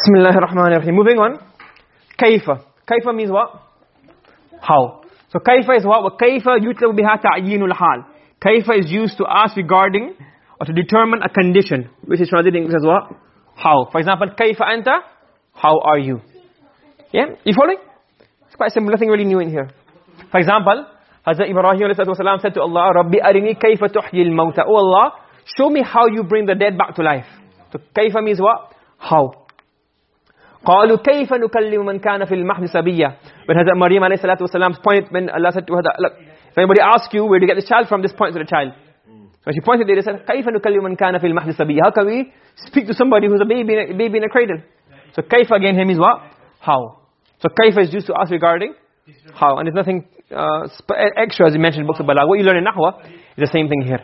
Bismillah ar-Rahman ar-Rahim. Moving on. Kaifa. Kaifa means what? How. So kaifa is what? Kaifa yutlabu biha ta'yinul hal. Kaifa is used to ask regarding or to determine a condition, which is translated in English as what? How. For example, kaifa anta? How are you? Yeah? You following? It's quite simple. Nothing really new in here. For example, Hazrat Ibrahim a.s. said to Allah, Rabbi arini kaifa tuhyi al-mawta. Oh Allah, show me how you bring the dead back to life. So kaifa means what? How. قالوا كيف نكلم من كان في المهد سبيا when Hazrat Maryam alayhi salatu wasalam point when Allah said to her look if anybody asks you where to get the child from this point to the child so she pointed there and said كيف نكلم من كان في المهد سبيا how can we speak to somebody who's a baby in a, baby in a cradle so كيف again here means what how so كيف is used to ask regarding how and there's nothing uh, extra as you mentioned in books of balagh what you learn in nahwa is the same thing here